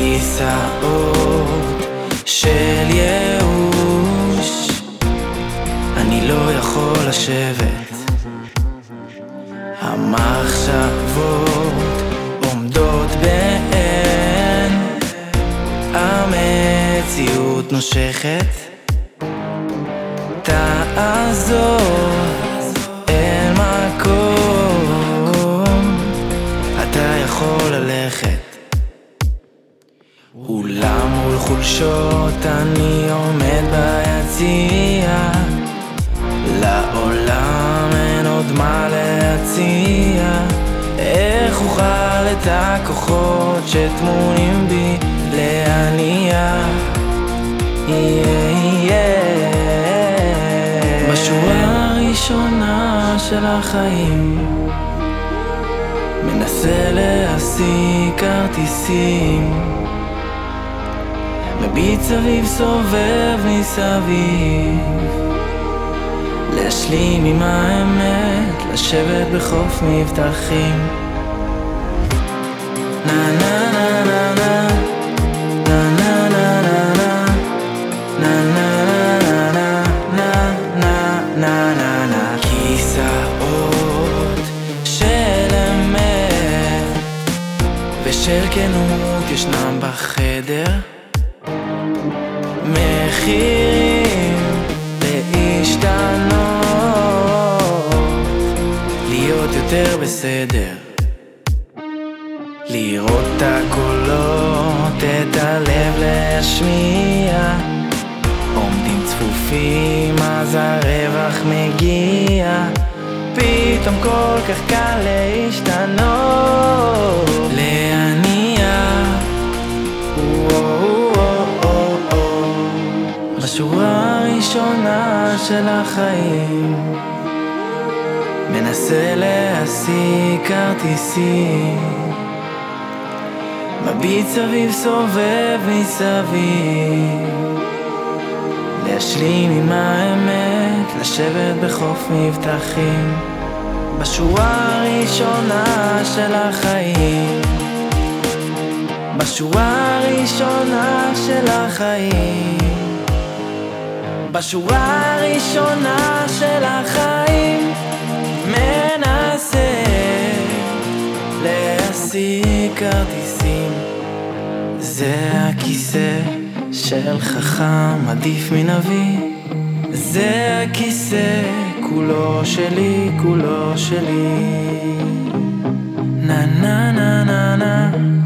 כיסאות של ייאוש. אני לא יכול לשבת. המחשבות עומדות בעין המציאות נושכת. תעזור. חולשות אני עומד ביציע. לעולם אין עוד מה להציע. איך אוכל את הכוחות שטמונים בי להניע בשורה הראשונה של החיים מנסה להשיג כרטיסים מביט סביב סובב מסביב להשלים עם האמת, לשבת בחוף מבטחים נה של כנות ישנם בחדר מחירים להשתנות, להיות יותר בסדר, לראות את הקולות, את הלב להשמיע, עומדים צפופים אז הרווח מגיע, פתאום כל כך קל להשתנות, של החיים. מנסה להשיג כרטיסים. מביט סביב סובב מסביב. להשלים עם האמת, לשבת בחוף מבטחים. בשורה הראשונה של החיים. בשורה הראשונה של החיים בשורה הראשונה של החיים מנסה להשיג כרטיסים. זה הכיסא של חכם עדיף מנביא. זה הכיסא כולו שלי, כולו שלי. נה נה נה נה נה.